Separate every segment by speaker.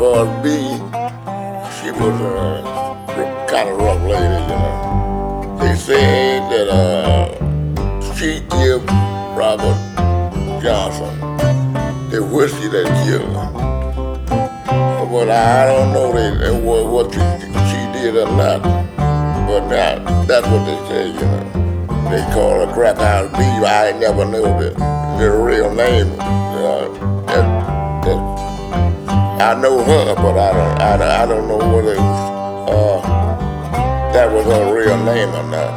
Speaker 1: on me, she was a kind of rough lady, you know. They say that uh, she gave Robert Johnson, the whiskey that killed him. But I don't know that, what, what she, she did or not, but that, that's what they say, you know. They call her crap out of me, I ain't never knew the, the real name I know her, but I don't, I don't, I don't know whether uh, that was her real name or not.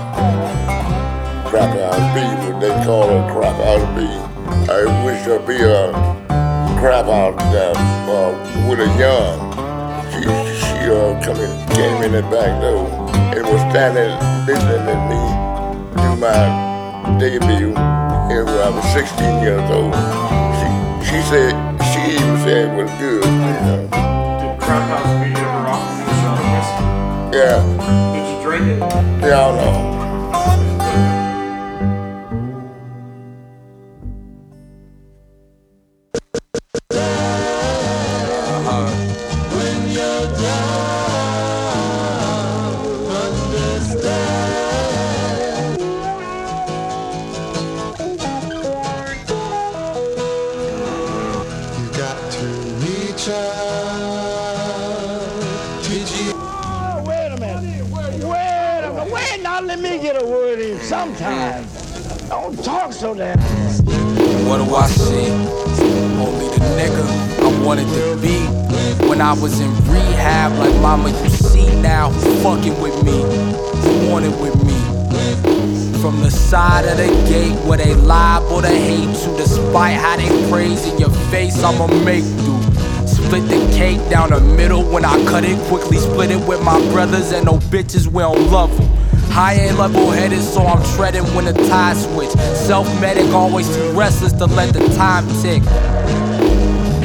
Speaker 1: Craphouse B, what they call her Craphouse B. I wish her be a Craphouse out uh, with a young. She, she uh, come in, came in the back door and was standing listening at me do my debut. And I was 16 years old, she, she said, was good. Did
Speaker 2: House ever
Speaker 1: Yeah.
Speaker 2: Did you drink it?
Speaker 1: Yeah, I know.
Speaker 3: Sometimes. Don't talk so damn.
Speaker 4: What do I see? Only the nigga I wanted to be. When I was in rehab, like mama, you see now fucking with me, who wanted with me. From the side of the gate where they or they hate you, despite how they praise in your face, I'ma make do. Split the cake down the middle when I cut it quickly. Split it with my brothers and no bitches, we don't love them. High ain't level headed, so I'm treading when the tide switch. Self medic, always too restless to let the time tick.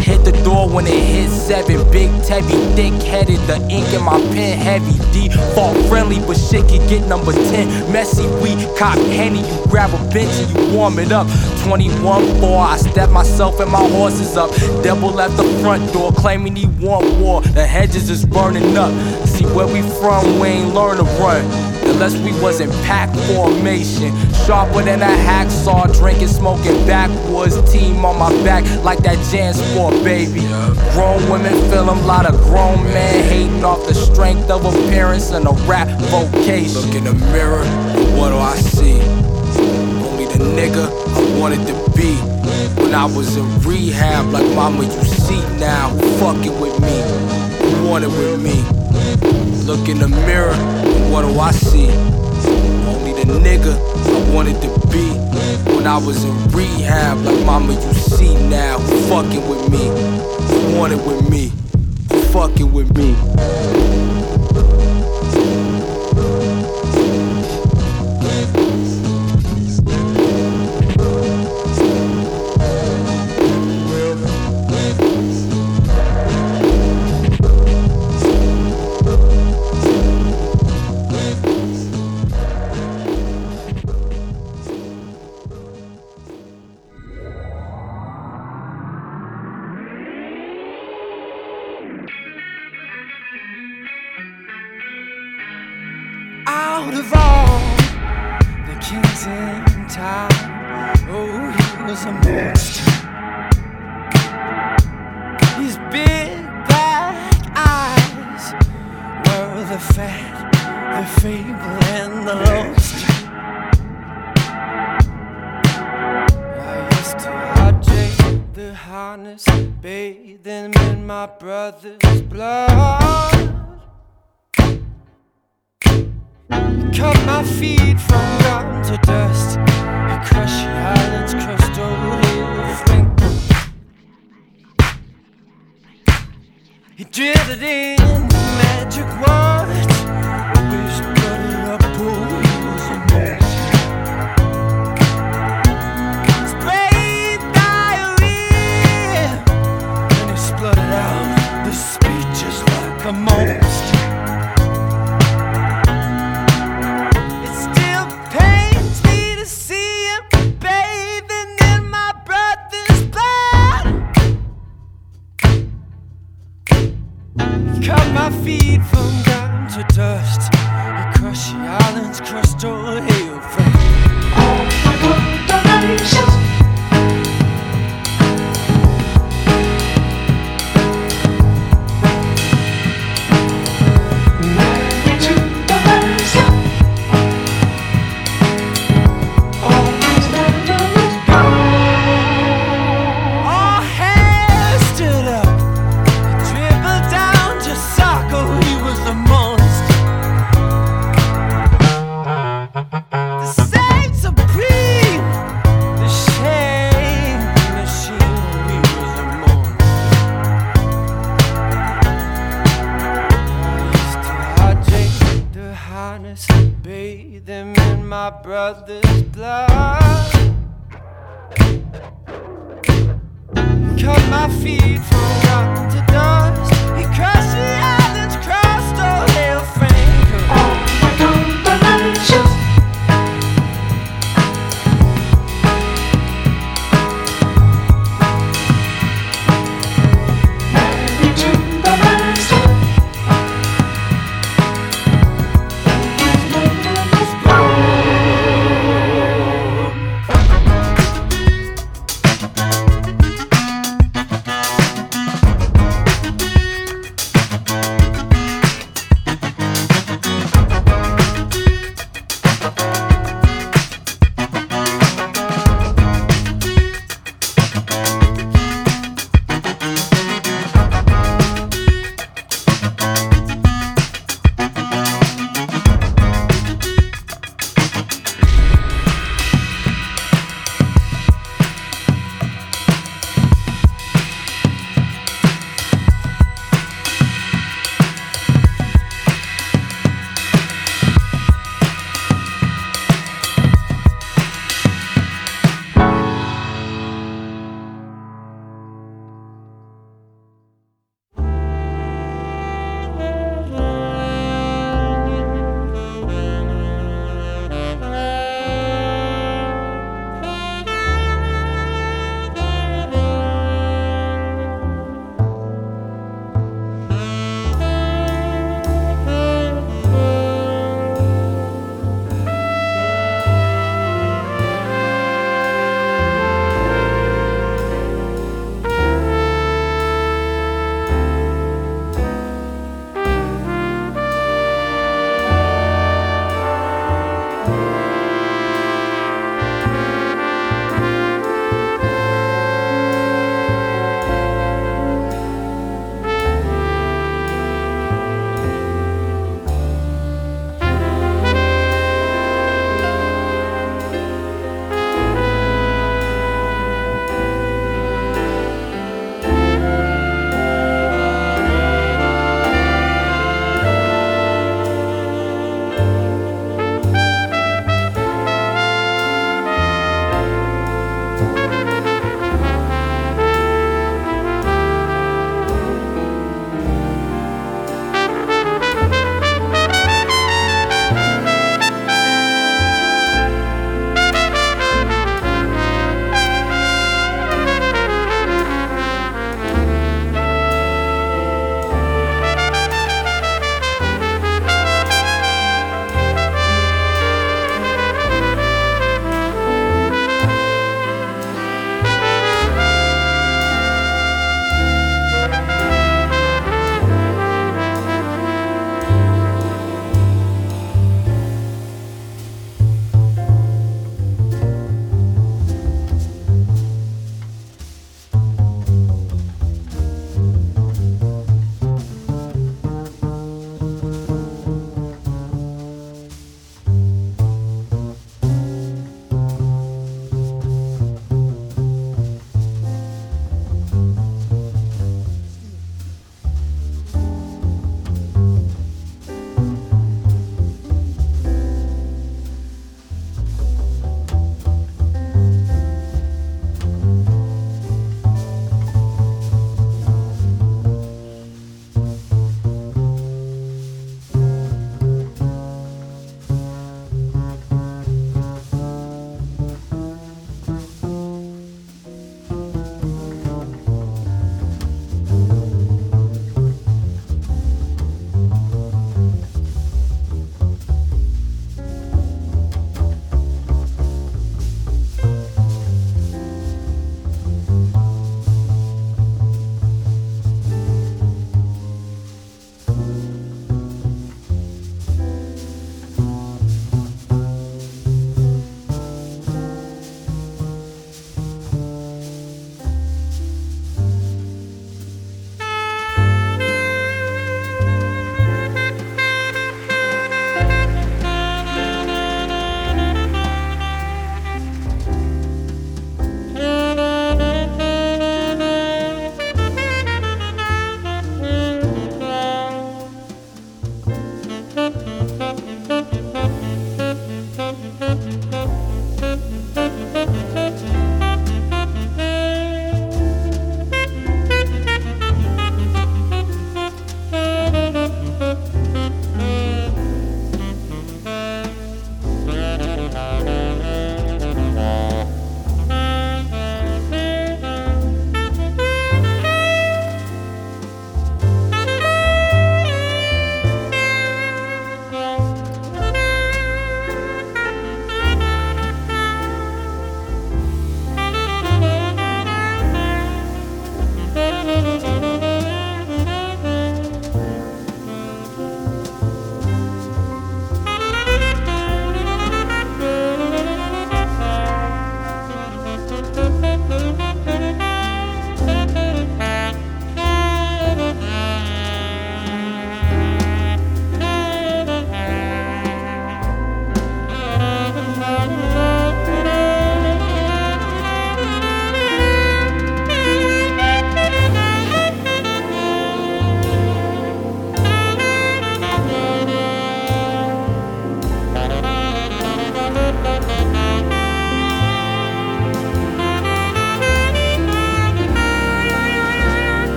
Speaker 4: Hit the door when it hits seven. Big Tebby, thick headed. The ink in my pen heavy. Default friendly, but shit can get number 10. Messy, we cop henny. You grab a bench and you warm it up. 21 4, I step myself and my horses up. Devil at the front door, claiming he want war. The hedges is burning up. See where we from, we ain't learn to run. Unless we was in pack formation. Sharper than a hacksaw, drinking, smoking backwoods. Team on my back like that Jan Sport, baby. Grown women feel them, lot of grown men hating off the strength of appearance and a rap vocation. Look in the mirror, what do I see? Only the nigga I wanted to be. When I was in rehab, like mama, you see now fucking with me, wanted with me. Look in the mirror, what do I see? Only the nigga I wanted to be when I was in rehab. Like mama, you see now fucking with me, wanted with me, fucking with me.
Speaker 5: He drilled it in magic